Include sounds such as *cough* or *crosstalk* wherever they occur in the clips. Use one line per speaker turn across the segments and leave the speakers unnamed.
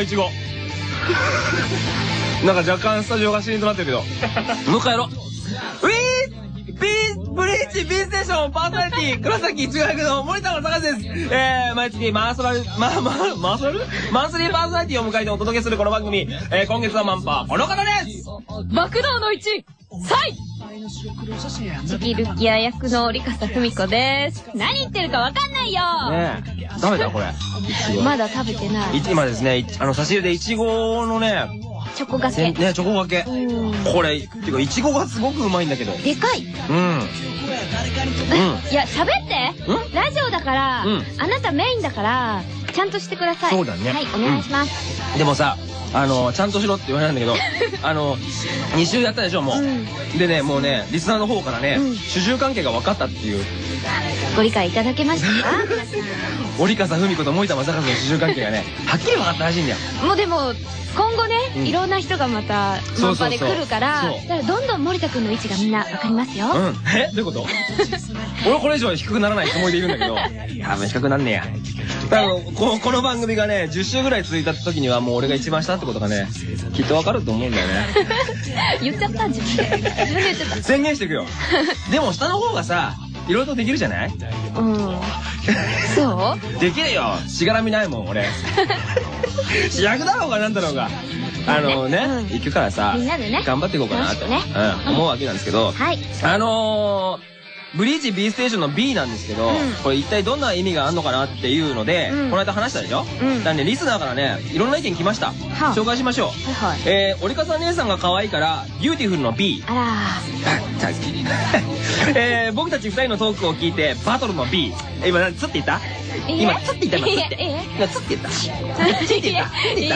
のいちごなんか若干スタジオがシーンとなってるけど。もう一回やろ。うウィービーブリーチ B ステーションパーソナリティ黒崎一護役の森田隆です。えー、毎月マーソラル、ま、ま、マーソラル？マンスリーパーソナリティを迎えてお届けするこの番組、えー、今月のマンパー、この方です。
爆道の一、サイチキルキア役の折笠文子です。何言ってるかわかんないよ、
ねえ、食べたこれ。*laughs*
まだ食べてない。
い今ですね、いあの、差し入れでいちごのね、
チョコがけ。
せんね、チョコがけ。
うん。
これ、ていうか、いちごがすごくうまいんだけど。
でかい。
うん。うん。
いや、喋って
ん？
ラジオだから、
うん
あなたメインだから、ちゃんとしてください。
そうだね
はい、お願いします。
でもさ、あの、ちゃんとしろって言われたんだけど、*laughs* あの、2週やったでしょ、もう。
うん
でね、もうね、リスナーの方からね、
うん
主従関係が分かったっていう、
ご理解いただけましたか？*laughs*
折笠文子と森田正和の主従関係がね、*laughs* はっきり分かったらしいんだよ。
もうでも、今後ね、
うん
いろんな人がまた、マンパで来るから、だからどんどん森田くんの位置がみんなわかりますよ。
うん。え？どういうこと？俺これ以上は低くならないつもりでいるんだけど、多分低くなんねえや。多分ここの番組がね、10週ぐらい続いた時にはもう俺が一番下ってことがね、きっとわかると思うんだよね。*laughs*
言っちゃった自分で。自分で言っちゃっ
宣言していくよ。*laughs* でも下の方がさ、いろいろとできるじゃない？
た。うん。そう？*laughs*
できるよしがらみないもん俺主役だろうがなんだろうがあのね、
うん
行くからさ
みんなでね
頑張っていこうかなと、
ね
うん、思うわけなんですけど、
はい。
あのーブリーチ B ステーションの B なんですけど、
うん。
これ一体どんな意味があるのかなっていうので、
うん。
この間話したでしょ、
うん。
だねリスナーからねいろんな意見来ました、
あ。
紹介しましょう。
はいはい。
えー、折笠姉さんが可愛いから beautiful の B
あら *laughs* *laughs*
えー、僕たち二人のトークを聞いてバトルの B え今何つって言った？今つって言った今つって。今つって言った？つって言った。つって言っ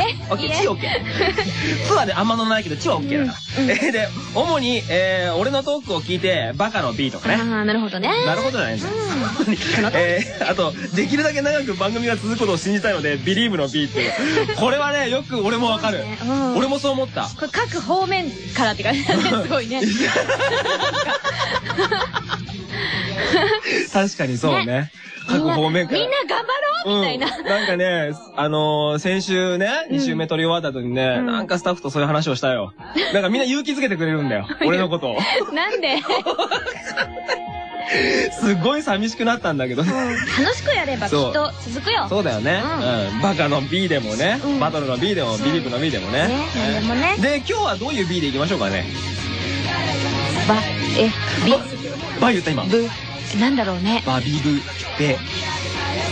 え
た？オッケーチオッケーつはねあんま乗らないけどチはオッケーだから、で主に、えー、俺のトークを聞いてバカの B とかね。
ああ、なるほどね。
なるほどじゃないんだ *laughs* あと、できるだけ長く番組が続くことを信じたいので、 believe の B っていう。これはね、よく俺もわかる。
うん。
俺もそう思った。
これ各方面からって感じだね。*laughs* すごいね。
確かにそうね。各方面から。
みんな頑張ろうみたいな。
うん、なんかね、あのー先週ね、2週目撮り終わった後にね、
うん
なんかスタッフとそういう話をしたよ。なんかみんな勇気づけてくれるんだよ。*laughs* 俺のことを。
なんで？*laughs*
すっごい寂しくなったんだけどね。
楽しくやればきっと続くよ。
そうだよね。うん。バカの B でもね、
うん
バトルの B でも、ビリーブの B でもね。
でもね。
で、今日はどういう B でいきましょうかね。
ば、え、び、
バ言った今。
ぶ、なんだろうね。
バビブ、ベ、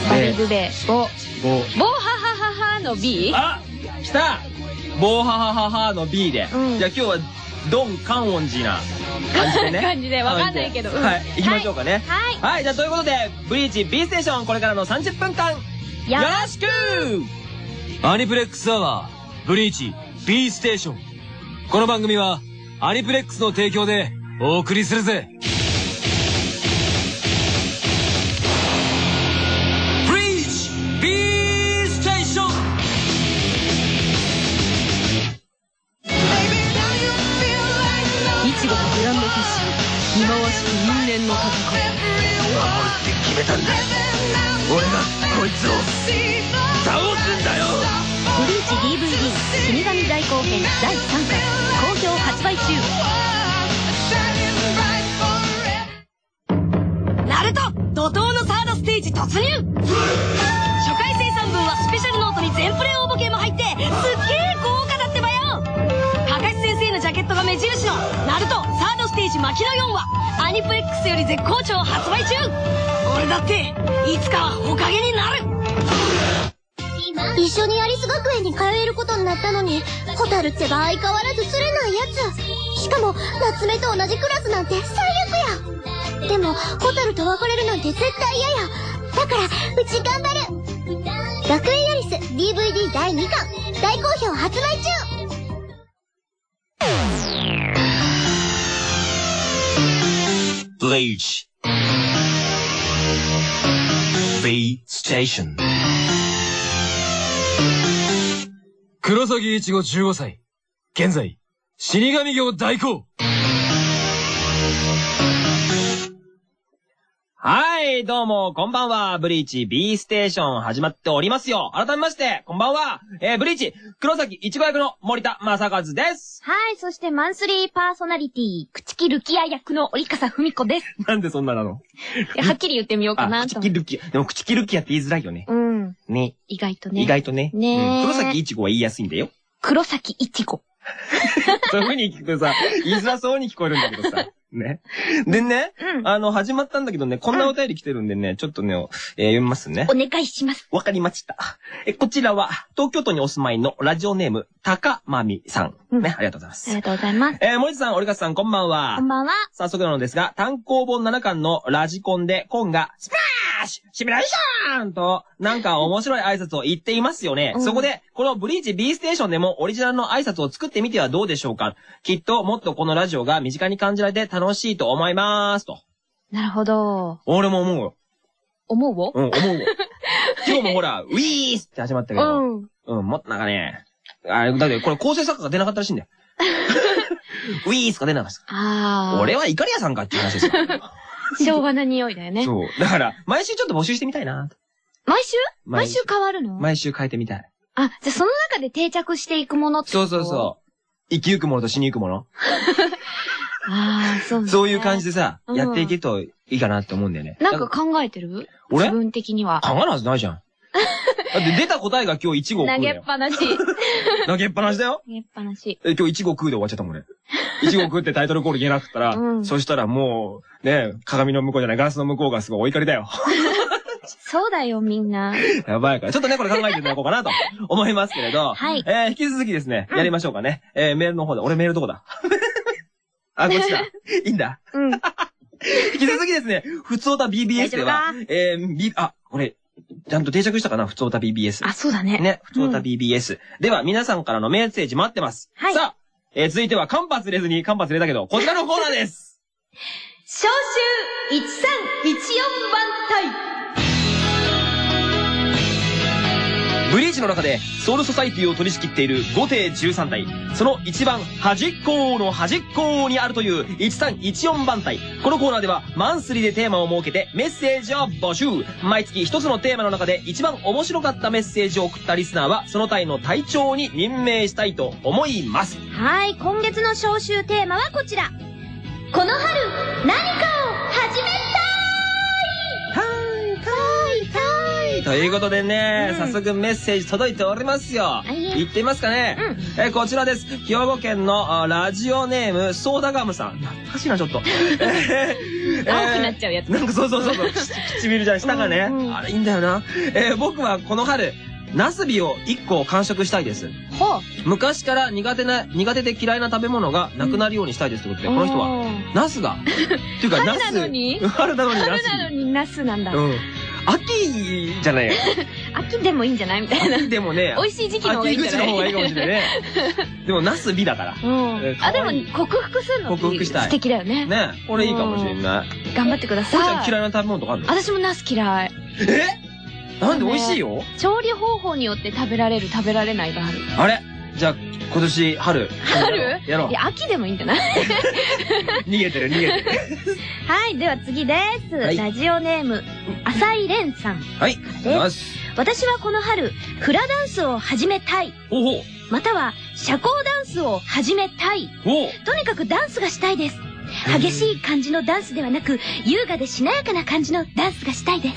バビブベ、ボ、
ボ。
ボハハハハの B?
あ来たボーハハハハの B で。
うん
じゃあ今日は、ドン・カンオンジーな感じでね。*laughs*
感じでわかんないけどうん
はい、行きましょうかね。
はい
はい、じゃあということで、ブリーチ B ステーション、これからの30分間、よ
や
ろしく
アニプレックスアワー、ブリーチ、B ステーション。この番組は、アニプレックスの提供でお送りするぜ。
がこいつを倒すんだよ。
ブリーチ DVD 死神大後編第3回好評発売中。ナルト怒涛のサードステージ突入。初回生産分はスペシャルノートに全プレ応募券も入ってすっげえ豪華だってばよ。かかし先生のジャケットが目印のジ巻きの4話アニプレックスより絶好調発売中俺だっていつかはほかげになる
一緒にアリス学園に通えることになったのに、ホタルってば相変わらず釣れないやつ。しかも、夏目と同じクラスなんて最悪や。でも、ホタルと別れるなんて絶対嫌や。だから、うち頑張る。学園アリス DVD 第2巻、大好評発売中
Bleach B Station 黒崎一護15歳。現在、死神業代行
はい、どうも、こんばんは。ブリーチ B ステーション始まっておりますよ。改めまして、こんばんは。えー、ブリーチ、黒崎いちご役の森田正和です。
はい、そしてマンスリーパーソナリティ、口木ルキア役の折笠文子です。*laughs*
なんでそんななの？
はっきり言ってみようか
あ、
なと。
口切る気。でも口切る気やって言いづらいよね。
うん、
ね。
意外とね。
意外とね。
ねえ
うん黒崎いちごは言いやすいんだよ。
黒崎いちご。*laughs*
そういう風に聞くとさ、言いづらそうに聞こえるんだけどさ。ね。でね、
うん
あの、始まったんだけどね、こんなお便り来てるんでね、ちょっとね、えー読みますね
お。願いします。
わかりました。え、こちらは、東京都にお住まいのラジオネーム、高まみさん。
うん
ね、ありがとうございます。
ありがとうございます。
えー、森田さん、折笠さん、こんばんは。
こんばんは。
早速なのですが、単行本7巻のラジコンで、コンが、スプラッシミュレーションと、なんか面白い挨拶を言っていますよね。
うん
そこで、このブリーチ B ステーションでもオリジナルの挨拶を作ってみてはどうでしょうか。きっともっとこのラジオが身近に感じられて楽しいと思います。と。
なるほど。
俺も思うよ。
思う？を
うん、思うよ。*laughs* 今日もほら、ウィースって始まったけど。
うん。
うん、もっとなんかね、あれ、だってこれ構成作家が出なかったらしいんだよ。*laughs* ウィースが出なかった。
あー。
俺はイカリアさんかっていう話ですよ。
昭和な匂いだよね。
そう。だから、毎週ちょっと募集してみたいな。
毎週？
毎
毎週変わるの？
毎週変えてみたい。
あ、じゃあその中で定着していくものって
そうそうそう。生きゆくものと死にゆくもの。
う。*laughs* ああ、そうね
そういう感じでさ、
うん
やっていけるといいかなって思うんだよね。
なんか考えてる？
俺？
自分的には。
考えるはずないじゃん。*laughs* だって出た答えが今日1号食
投げ
うだよ。
っぱなし。*laughs*
投げっぱなしだよ。
投げっぱなし。
え今日1号食うで終わっちゃったもんね。1号食ってタイトルコール言えなかったら、
うん
そしたらもう、ね、鏡の向こうじゃない、ガラスの向こうがすごいお怒りだよ。*laughs*
そうだよ、みんな。
やばいから。ちょっとね、これ考えていただこうかなと *laughs* 思いますけれど。
はい
えー、引き続きですね、やりましょうかね。えー、メールの方で。俺メールどこだ？あ、こっちだ。いいんだ。
うん。
引き続きですね、ふつおた BBS ではえー、B、あ、これ、ちゃんと定着したかな？ふつおた BBS。
あ、そうだね。
ね、ふつおた
うん
BBS。では、皆さんからのメッセージ待ってます。
はい
さあ、えー、続いては間髪入れずに間髪入れたけど、こちらのコーナーです。*laughs*
召集1314番隊。
ブリーチの中でソウルソサイティを取り仕切っている5艇13体。その一番端っこの端っこにあるという1314番隊。このコーナーではマンスリーでテーマを設けてメッセージを募集。毎月一つのテーマの中で一番面白かったメッセージを送ったリスナーはその隊の隊長に任命したいと思います。
はい、今月の招集テーマはこちら。この春、何かを始め
ということでね、
うん
早速メッセージ届いておりますよ。言ってみますかね。
うん
えーこちらです。兵庫県のあラジオネーム、ソーダガムさん。懐かしいな、ちょっと。*laughs* えー
青くなっちゃうやつ
なんかそうそうそうそう。口唇じゃん、舌がね、
うんうん
あれいいんだよな。えー僕はこの春、ナスビを1個完食したいです。
たほう。
昔から苦手な、苦手で嫌いな食べ物がなくなるようにしたいですってことで、この人は、
は。
ナスが。っていうか、ナス。
春なのに？
春なのにナス
春なのにナスなんだ。
うん。秋じゃないよ。*laughs*
秋でもいいんじゃないみたいな。
秋でもね、
美味しい時期の方がいいんじゃない？
秋口の方がいいかもしれないね。*laughs* でも、ナス美だから。
うん
えー。可
あ、でも克服するの
克服したい
素敵だよね。
ねこれいいかもしれない。
頑張ってください。
ん嫌いな食べ物とかあるの？
私もナス嫌い。
え？なんで美味しいよ？
調理方法によって食べられる食べられないがある。
あれ？じゃあ、今年、春。
春？
やろう
い。や、秋でもいいんじゃない？*laughs*
逃げてる、逃げてる。
はい、では次です。
はい
ラジオネーム、浅井蓮さん。
はい。よし。
私はこの春、フラダンスを始めたい。
ほうほう。
または、社交ダンスを始めたい。
ほう。
とにかくダンスがしたいです。激しい感じのダンスではなく、優雅でしなやかな感じのダンスがしたいです。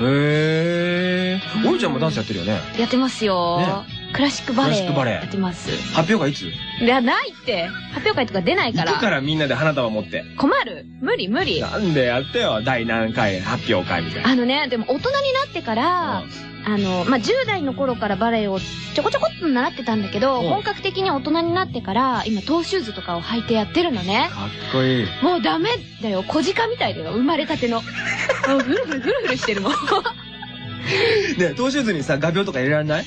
へー。おいちゃんもダンスやってるよね。
やってますよ。クラシック
ラシックバレエ
やってます。
発表会いつ？
いや、ないって。発表会とか出ないか。
行くかららみんなで花束持って。
困る？無理無理。
なんでやってよ、第何回発表会みたいな。
あのね、でも大人になってから、あの、まあ、10代の頃からバレエをちょこちょこっと習ってたんだけど、
うん
本格的に大人になってから、今、トーシューズとかを履いてやってるのね。
かっこいい。
もうダメだよ。小鹿みたいだよ。生まれたての。*laughs* もうフルフルフルフルしてるもん。
ねトーシューズにさ、画鋲とか入れられない？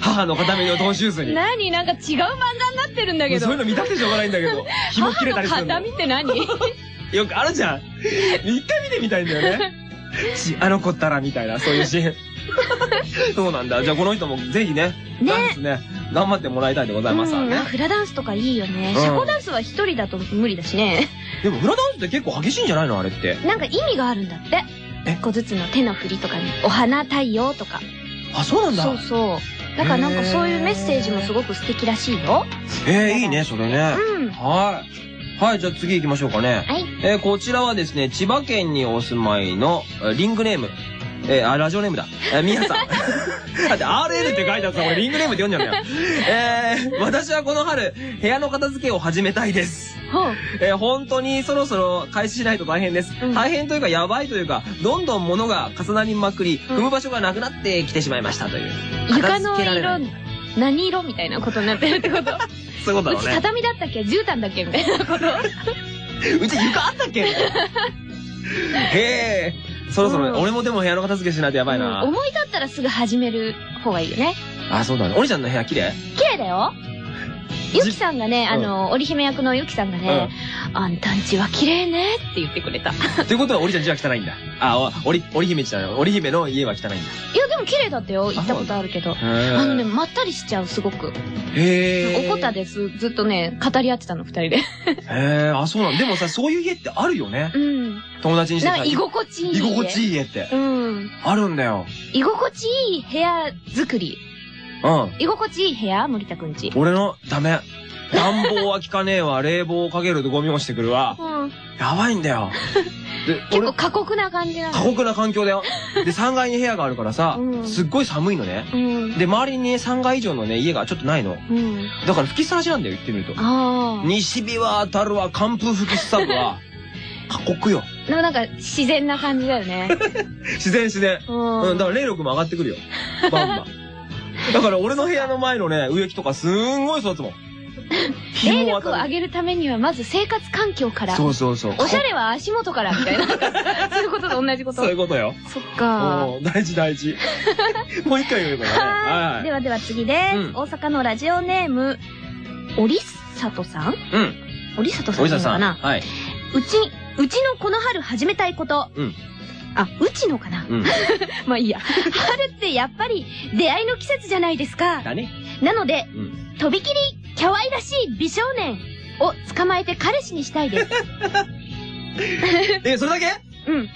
母の形見のトーシューズに。
何？なんか違う漫画になってるんだけど。
そういうの見たくてしょうがないんだけど。*laughs* 紐切れたりするの。
母の形見って何？*laughs*
よくあるじゃん。一回見てみたいんだよね。*laughs* ちあの子ったらみたいな、そういうシーン。そうなんだ。じゃあこの人もぜひね、
ね
ダンスね、頑張ってもらいたいでございますわね
うん、。フラダンスとかいいよね。
うん
社交ダンスは一人だと無理だしね。
でもフラダンスって結構激しいんじゃないの？あれって。
なんか意味があるんだって。
え？
一個ずつの手の振りとかに。お花太陽とか。
あ、そうなんだ。
そうそう。だからなんかそういうメッセージもすごく素敵らしいよ。
えー、いいね、それね。
うん。
はい。はい、じゃあ次行きましょうかね。
はい。
えーこちらはですね、千葉県にお住まいの、えーリングネーム。えーあ、ラジオネームだ。えー、みやさん。*laughs* だって RL って書いてあったら俺リングネームって読んじゃうんだよ。えー私はこの春、部屋の片付けを始めたいです。えー本当にそろそろ開始しないと大変です。
うん
大変というかやばいというか、どんどん物が重なりまくり、
うん
踏む場所がなくなってきてしまいましたという。
床の色
い、
何色みたいなことになってるってこと？*laughs*
そういうことだろうね。
うち畳だったっけ？絨毯だっけみたいなこと？*laughs*
うち床あったっけ？みたいなへえ。そろそろ、
うん
俺もでも部屋の片付けしないとやばいな。
うん思い立ったらすぐ始める方がいいよね。
あ、そうだね。おりちゃんの部屋綺麗？
綺麗だよ。ゆきさんがね、
うん
あの、織姫役のゆきさんがね、あんたんちは綺麗ねって言ってくれた。い
ということは、おりちゃん家は汚いんだ。あ、お、おり、おり姫ちゃん、おり姫の家は汚いんだ。
や、でも綺麗だったよ。行ったことあるけど。あのね、まったりしちゃう、すごく。
へえ。
おこたです。ずっとね、語り合ってたの、二人で。
へえ、あ、そうなんでもさ、そういう家ってあるよね。
うん。
友達にしてさ
なんか居心地いい、
居心地いい家って。
うん。
あるんだよ。
居心地いい部屋作り。
うん。
居心地いい部屋森田くんち。
俺の、ダメ。暖房は効かねえわ。*laughs* 冷房をかけるとゴミ落ちてくるわ。
うん。
やばいんだよ。*laughs* で、
結構
俺、
過酷な感じなの。
過酷な環境だよ。で、3階に部屋があるからさ
う、ん
すっごい寒いのね。
うん。
で、周りにね、3階以上のね、家がちょっとないの。
うん。
だから吹きさらしなんだよ、言ってみると。
ああ。
西日は当たるわ、寒風吹きすさぶわ。*laughs* 過酷よ。
でもなんか自然な感じだよね。
自然自然。
うん。
うん、だから霊力も上がってくるよ。バンバン。だから俺の部屋の前のね、植木とかすんごい育つもん。*laughs* 日
霊。力を上げるためにはまず生活環境から。
そうそうそう。
おしゃれは足元からみたいな。*laughs* そういうことと同じこと。
そういうことよ。
そっか。
大事大事。*laughs* もう一回言うからね。
はい。で
はい。
はでは次です。
うん
大阪のラジオネーム、おりさとさん？
うん。
おりさとさん
おじさん。
かな
はい。
うち、うちのこの春始めたいこと。
うん
あ、うちのかな？
うん。*laughs*
まあいいや。春ってやっぱり出会いの季節じゃないですか。
だね。
なので、
うん。
とびきり可愛らしい美少年を捕まえて彼氏にしたいです。*laughs*
え、それだけ？
うん。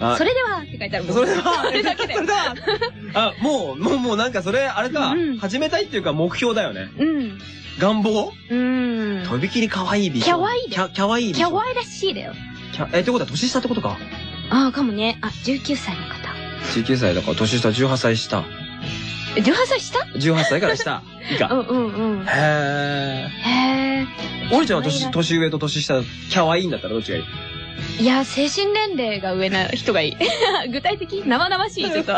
あ
それでは、って書いてある。
それでは、
それだけで *laughs*
あ、もう、もう、もうなんかそれ、あれか、
うん
始めたいっていうか目標だよね。
うん。
願望？
うん。
とびきり可愛い美少
可愛いで
可愛い美少
可愛らしいだよ。
え、ってことは年下ってことか。
ああ、かもね。あ、19歳の方。
19歳だから年下18歳下。
え18歳下
？18歳から下。以下。*laughs*
うんうんうん。
へ
へ
ー。おりちゃんは年、年上と年下、可愛いんだったらどっちがいい？
え。いや、精神年齢が上な人がいい。*laughs* 具体的？生々しい、ちょっと。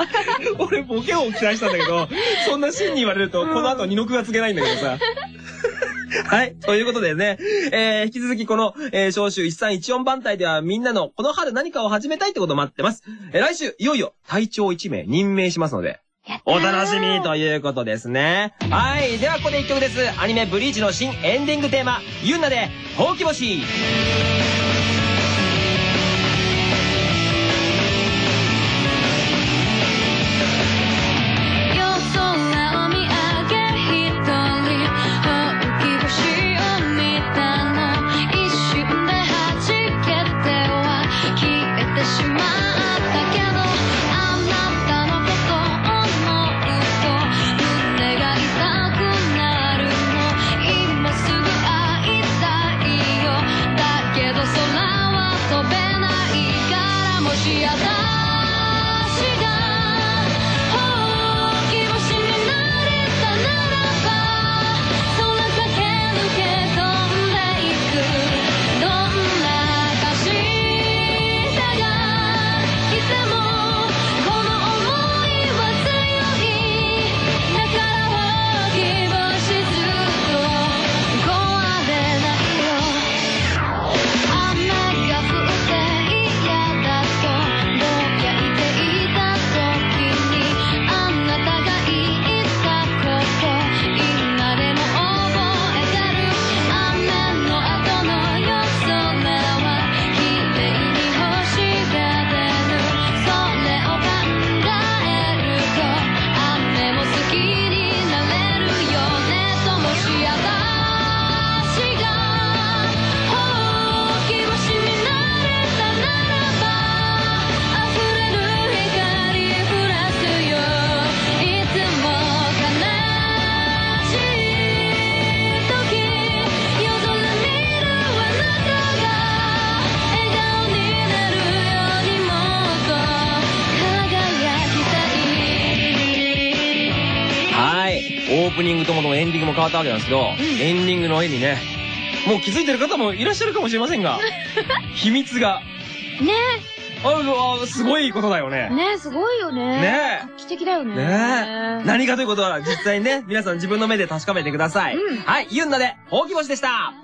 *laughs*
俺、ボケを期待したんだけど、そんな真に言われると、
うん
この後二の句がつけないんだけどさ。*laughs* はい。ということでね、えー、引き続きこの、えー、召集1314番隊ではみんなのこの春何かを始めたいってことを待ってます。えー、来週、いよいよ隊長1名任命しますので、お楽しみということですね。はい。では、ここで一曲です。アニメブリーチの新エンディングテーマ、ユンナで、ほうき星。わったわけなんですけど、エンディングの絵にね、もう気づいてる方もいらっしゃるかもしれませんが、*laughs* 秘密が、
ね
ああすごいことだよね。
え。ねえ、すごいよね。
ねえ
画期的だよね。
ねえ。何かということは実際にね、皆さん自分の目で確かめてください。
うん
はい、ユンナで、ほうき星でした。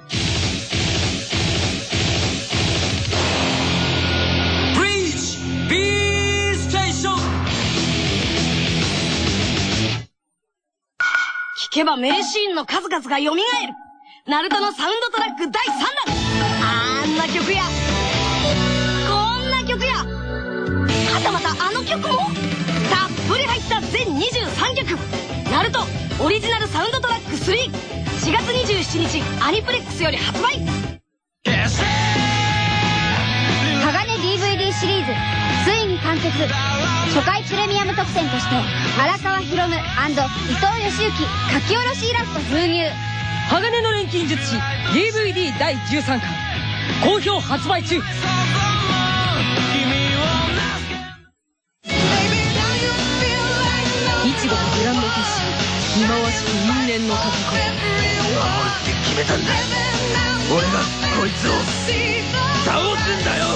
聞けば名シーンの数々が蘇る。ナルトのサウンドトラック第3弾。あんな曲や、こんな曲や、はたまたあの曲も。たっぷり入った全23曲。ナルトオリジナルサウンドトラック34月27日アニプレックスより発売。
鋼 DVD シリーズ初回プレミアム特典として荒川博夢伊藤義行書き下ろしイラスト封入。
鋼の錬金術師 DVD 第13巻。好評発売中。いちごとグランドフィッシュ忌まわしき因縁の戦い。
ブ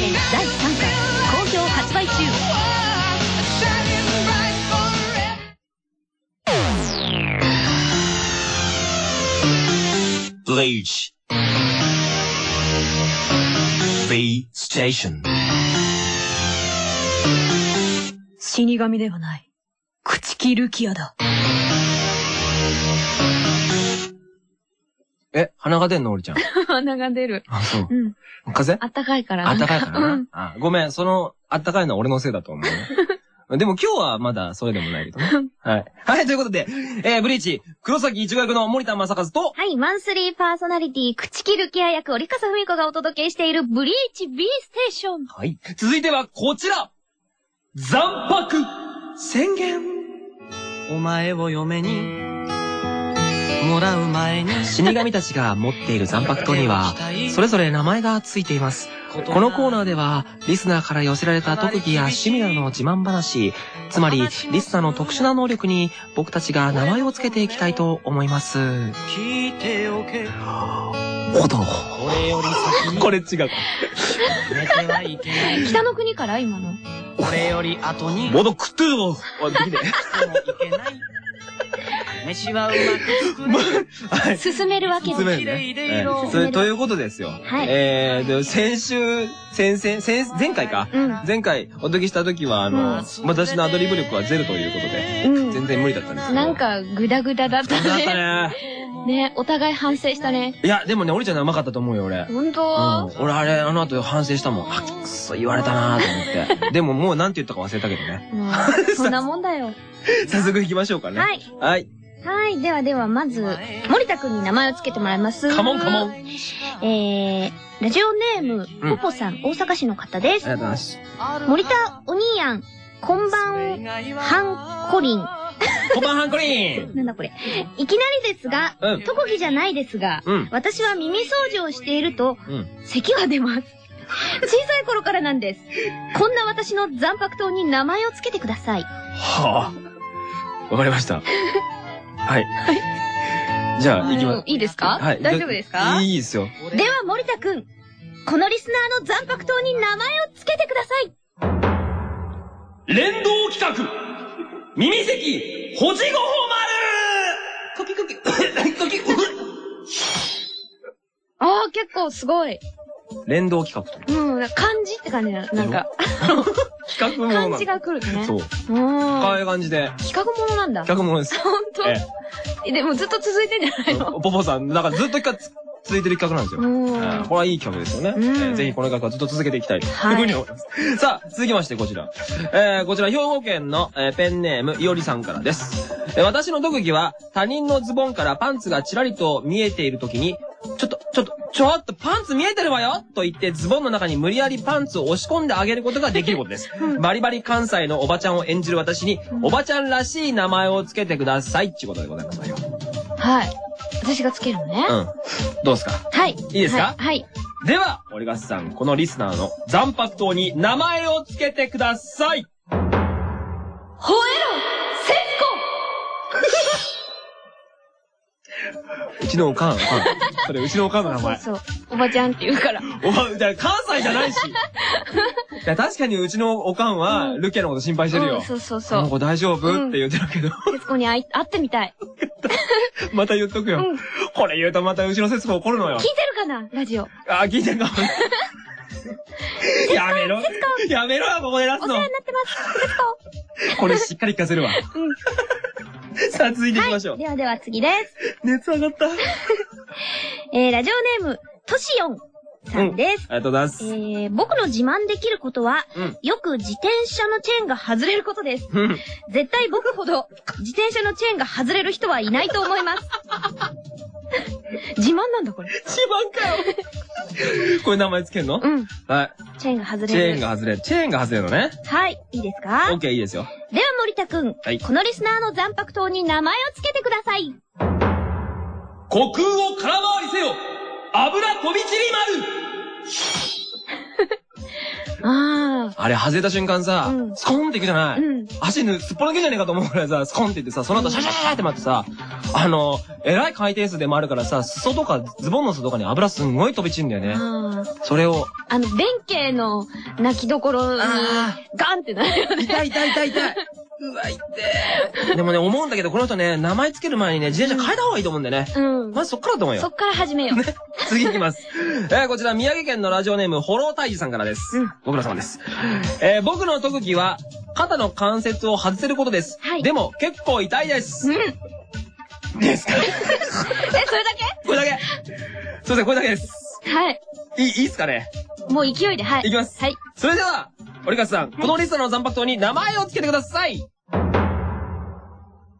編第3巻好評発売中
Bleach B Station.
死神ではない。朽木ルキアだ。
え、鼻が出んのおりちゃん？*laughs*
鼻が出る
あ、そう。
うん
風？
あったかいから
あったかいか
う
な？んあごめん、その、あったかいのは俺のせいだと思うね。*laughs* でも今日はまだそれでもないけどね。はい。はい、ということで、えー、ブリーチ、黒崎一護役の森田正和と、
はい、マンスリーパーソナリティ、口切るケア役、折笠文子がお届けしているブリーチ B ステーション。
はい。続いてはこちら残白宣言
お前を嫁にもらう前に
死神たちが持っている残白刀には、*laughs* それぞれ名前がついています。このコーナーでは、リスナーから寄せられた特技や趣味などの自慢話、つまり、リスナーの特殊な能力に僕たちが名前をつけていきたいと思います。
聞いておけ
おど
俺より先に
これ違う。
寝てはいけない
北の国から今の。
俺より後に
ボド食ってるぞおい、でき *laughs* *laughs*
飯はうまく作れ
はい。
進めるわけです。
ね。はいそれということですよ。
はい
えー、で、先週、先々、先、前回か？
うん。
前回お届けした時は、あの、私のアドリブ力はゼロということで、
うん
全然無理だったんですけど。
なんか、ぐだぐだだった
だった
ね。
ね。
ね、お互い反省したね。
いや、でもね、おりちゃんのうまかったと思うよ、俺。
本
うん
当、
俺あれ、あの後反省したもん。あ、くっそ言われたなーと思って。でももうなんて言ったか忘れたけどね。
ま *laughs* あ、そんなもんだよ。
早速行きましょうかね。
はい。
はい。
はい、ではでは、まず、森田くんに名前をつけてもらいます。
カモンカモン。あ
えー、ラジオネーム、
うん
ポポさん、大阪市の方です。
りがとうございます。
森田お兄やん、こんばん、ハンコリン。
コバンハンコリン
なんだこれ。いきなりですが、
うん
特技じゃないですが、
うん
私は耳掃除をしていると、
うん。
咳が出ます。小さい頃からなんです。こんな私の残白糖に名前をつけてください。
はあ。わかりました。はい。じゃあ、行きま
うんいいですか？
はい。
大丈夫ですか？
いいですよ。
では森田くん、このリスナーの残白糖に名前をつけてください。
連動企画耳石ほじごほ丸コキコキ、コキ、
ああ、結構すごい。
連動企画という。
うん、漢字って感じだ。なんか、*laughs*
企画ものなの
漢字が来るね。
そう。
うん。
こういう感じで、
企画ものなんだ。
企画ものです。
本当？
え
えでもずっと続いてんじゃないの？
ポポさん、なんかずっと企画つ続いてる企画なんですよ。これはいい企画ですよね。ぜひこの企画はずっと続けていきたいという
はい
ふうに思います。さあ、続きましてこちら。えーこちら兵庫県の、えーペンネームいおりさんからです。えー私の特技は他人のズボンからパンツがちらりと見えているときに、ちょっと、ちょっと、ちょっとパンツ見えてるわよと言ってズボンの中に無理やりパンツを押し込んであげることができることです。*laughs* バリバリ関西のおばちゃんを演じる私に、おばちゃんらしい名前をつけてくださいってことでございますよ。
はい。私がつけるのね。
うん。どうですか？
はい。い
いですか？
はい。
では、オレガスさん、このリスナーの残白糖に名前をつけてください
吠えろ節子う
ちのおかん、おかん。それ、うちのおかんの名前。
そうそうそう。おばちゃんって言うから。
おば、じゃ関西じゃないし。いや、確かにうちのおかんは、ルキアのこと心配してるよ
うん。そうそうそう。
この子大丈夫？って言ってるけど、
徹子に会い会ってみたい。*laughs*
また言っとくよ
うん。
これ言うとまたうちの節子怒るのよ
聞い。てるかな？ラジオ。
あ、聞いてんかも。*laughs* やめろ。やめろよ、ここで出すの
お世話。になってます。徹子。
これしっかり聞かせるわ。*laughs* さあ、続いていきましょう。
ではでは次です。
熱上がった。
えー、ラジオネーム、トシヨンさんです。
ありがとうございます。
えー、僕の自慢できることは、
うん
よく自転車のチェーンが外れることです。
うん。
絶対僕ほど自転車のチェーンが外れる人はいないと思います。自慢なんだこれ。
一番かよ。*laughs* これ名前つけんの？
うん。
はい。
チェーンが外れる。
チェーンが外れる。チェーンが外れるのね。
はい。いいです
オ
か
ッケーいいですよ。
では森田くん。
はい
このリスナーの残白糖に名前をつけてください。
虚空を空回りせよ油飛び散り *laughs*
あ
丸あれ外れた瞬間さ、
うん
スコーンっていくじゃな
あ。
い、
うん。
足ぬ、すっぽ抜けじゃねえかと思うくらいさ、スコーンっていってさ、その後シャシャシャって回ってさ、あの、えらい回転数で回るからさ、裾とかズボンの裾とかに油すんごい飛び散るんだよね。
ああ。
それを、
あの、弁慶の泣きどころに
あ、
ガンってなるよね。
痛い痛い痛い痛い。*laughs* うわ、痛い。でもね、思うんだけど、この人ね、名前つける前にね、自転車変えた方がいいと思うんだよね。
うん。
まずそっからだと思うよ。
そっから始めよう。
次行きます。*laughs* えーこちら、宮城県のラジオネーム、ホロータイジさんからです。
うん
ご苦労様です。えー僕の特技は、肩の関節を外せることです。
はい
でも、結構痛いです。
うん。え、
ですか？*laughs*
それだ
これだけすいません、これだけです。
けはい。
いい、いいっすかね？
もう勢いで、はい。
いきます
はい。
それでは、折笠さん、このリストの残白糖に名前をつけてください。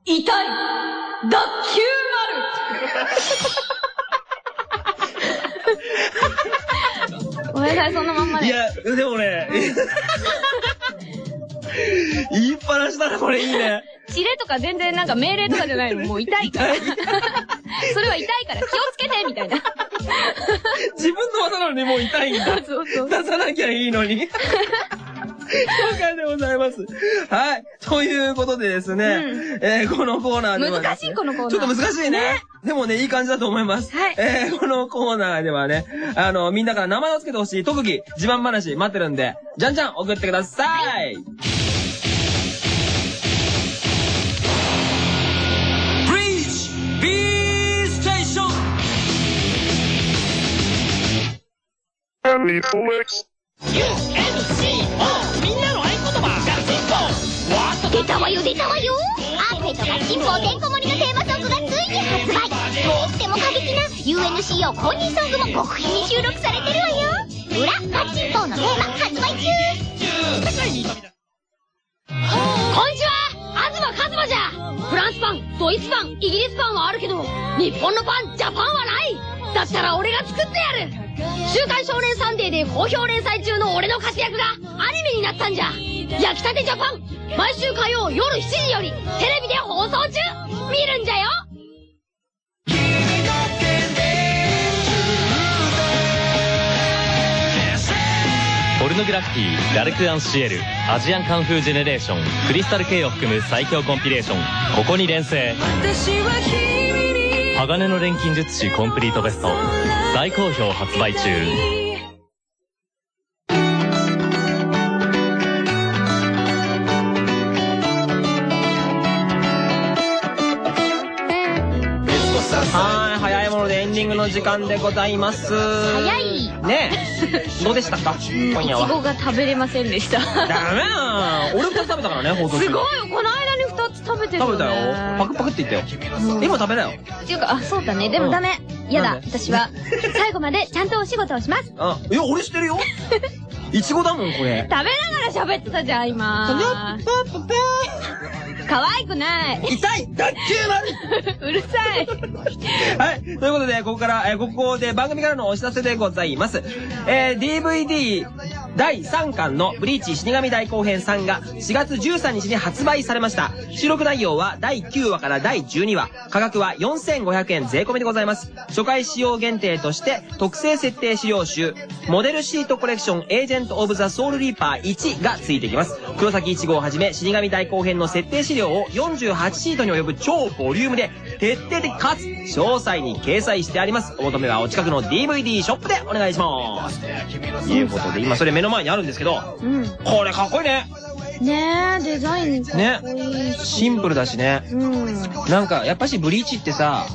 痛い脱臼丸 *laughs* ごめんなさい、そのまんまで。
いや、でもね、*laughs* 言いっぱなしだな、これいいね。
チレとか全然なんか命令とかじゃないの。もう痛いから。*laughs* それは痛いから気をつけてみたいな。*laughs*
自分の技なのにもう痛いんだ。
そうそう。
出さなきゃいいのに。了解でございます。はい。ということでですね、えーこのコーナーではね、
難しいこのコーナー
ちょっと難しいね。でもね、いい感じだと思います。
はい
えーこのコーナーではね、あの、みんなから名前を付けてほしい特技、自慢話待ってるんで、じゃんじゃん送ってください。ブ UMCO みんなの合言葉ガチンコ。
わーっと出たわよ出たわよアーペとガチンポてんこ盛りのテーマソングがついに発売。とっても過激な UNC 用公認ソングも極秘に収録されてるわよ。裏ガチンポのテーマ発売中。
こんにちは。東カズマじゃ。フランスパン、ドイツパン、イギリスパンはあるけど、日本のパン、ジャパンはない。だったら俺が作ってやる。週刊少年サンデーで好評連載中の俺の活躍がアニメになったんじゃ。焼きたてジャパン。毎週火曜夜7時よりテレビで放送中。見るんじゃよ。
ポルノグラフィティ、 L'Arc〜en〜Ciel、 ASIAN KUNG-FU GENERATION、 Crystal Kay を含む最強コンピレーション、ここに連成。鋼の錬金術師コンプリートベスト、大好評発売中。
はーい、早いものでエンディングの時間でございます。
早い
ねえ。どうでしたか？今夜は。
が食べれませんでした
ダメ俺二つ食べたからね、放送中。
すごいこの間に2つ食べてるよ、ね、
食べたよ。パクパクって言ったよ。今食べなよ。
っていうか、あ、そうだね。でもダメ。やだ、
なんで？
私は。最後までちゃんとお仕事をします。食 *laughs*
あ、いや、俺知ってるよ。いちごだもん、これ。
べながら喋ってたじゃん、今。可愛くない。
痛い脱臼丸 *laughs*
うるさい。*laughs*
はい。ということで、ここから、えーここで番組からのお知らせでございます。えー DVD 第3巻のブリーチ死神大後編3が4月13日に発売されました。収録内容は第9話から第12話。価格は4500円税込みでございます。初回使用限定として、特製設定資料集、モデルシートコレクションエージェント・オブ・ザ・ソウル・リーパー1がついてきます。黒崎一号をはじめ死神大後編の設定資料を48シートに及ぶ超ボリュームで徹底的かつ詳細に掲載してあります。お求めはお近くの DVD ショップでお願いします。ということで、今それ目の前にあるんですけど、
うん。
これかっこいいね。
ねえ、デザインか
ね
っこいいし。
シンプルだしね。
うん。
なんか、やっぱしブリーチってさ、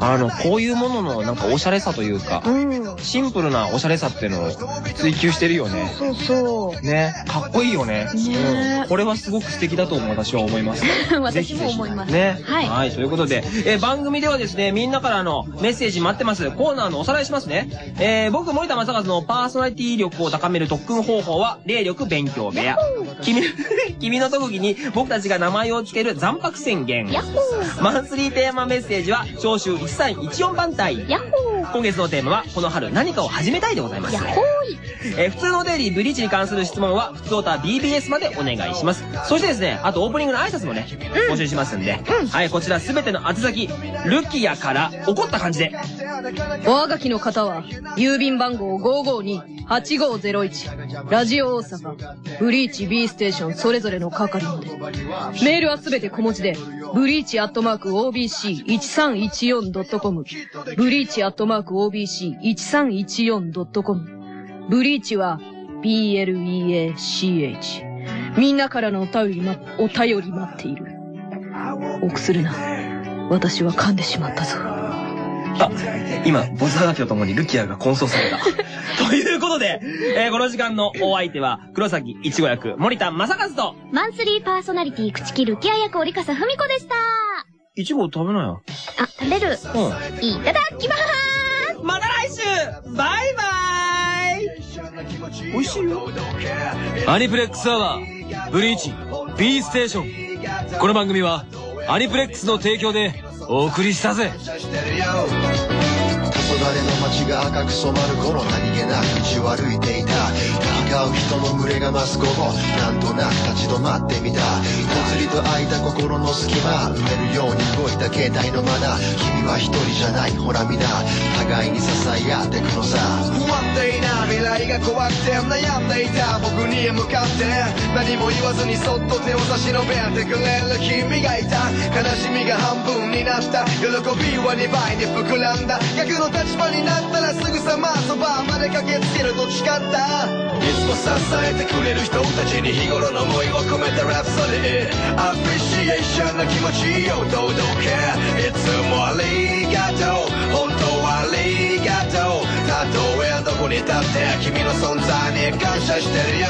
あの、こういうもののなんかおしゃれさというか、
うん。
シンプルなおしゃれさっていうのを追求してるよね。
そうそう。
ね、かっこいいよね。
ね
うんこれはすごく素敵だと思う私は思います。*laughs*
私も思います。
ね。
はい
ということで、えー番組ではですね、みんなからのメッセージ待ってます。コーナーのおさらいしますね。えー僕、森田正和のパーソナリティ力を高める特訓方法は、霊力勉強部屋。君、*laughs* 君の特技に僕たちが名前を付ける残白宣言。マンスリーテーマメッセージは、召集1314番隊。
ヤッホー
今月のテーマは、この春何かを始めたいでございます。
ヤッホーい。
えー普通のお便りブリーチに関する質問は、普通オタ BBS までお願いします。そしてですね、あとオープニングの挨拶もね、募集しますんで、はい、こちらすべての宛先、ルキアから怒った感じで、
おはがきの方は、郵便番号552-8501、ラジオ大阪、ブリーチ B ステーションそれぞれの係まで。メールはすべて小文字で、ブリーチアットマーク OBC1314.com、ブリーチアットマーク OBC1314.com、ブリーチは BLEACH。みんなからのお便りま、お便り待っている。臆するな。私は噛んでしまったぞ。
あ、今、ボスハガキとともにルキアが混走された。*laughs* ということで、えーこの時間のお相手は、黒崎いちご役、森田正和と、
マンスリーパーソナリティ口切るキア役折笠文子でした。
いちご食べなよ。
あ、食べる。
う
いただきまーす
ん。また来週バイバイ美味しいよ。
アニプレックスアワー、ブリーチ、B ステーション。この番組は、アニプレックスの提供でお送りしたぜ。
黄昏の街が赤く染まる頃何気なく道を歩いていた。行き交う人の群れが増す午後なんとなく立ち止まってみた。ぽつりと空いた心の隙間埋めるように動いた携帯のマナー君は一人じゃないほら皆互いに支え合ってくのさ。不安定な未来が怖くて悩んでいた。僕に向かって何も言わずにそっと手を差し伸べてくれる君がいた。悲しみが半分になった。喜びは2倍に膨らんだ。逆の立場になったらすぐさまそばまで駆けつける。と誓ったいつも支えてくれる人たちに日頃の思いを込めたラプソディ。アプリシエーションの気持ちを届け？いつもありがとう。本当はありがとう。たとえどこに立って君の存在に感謝してるよ。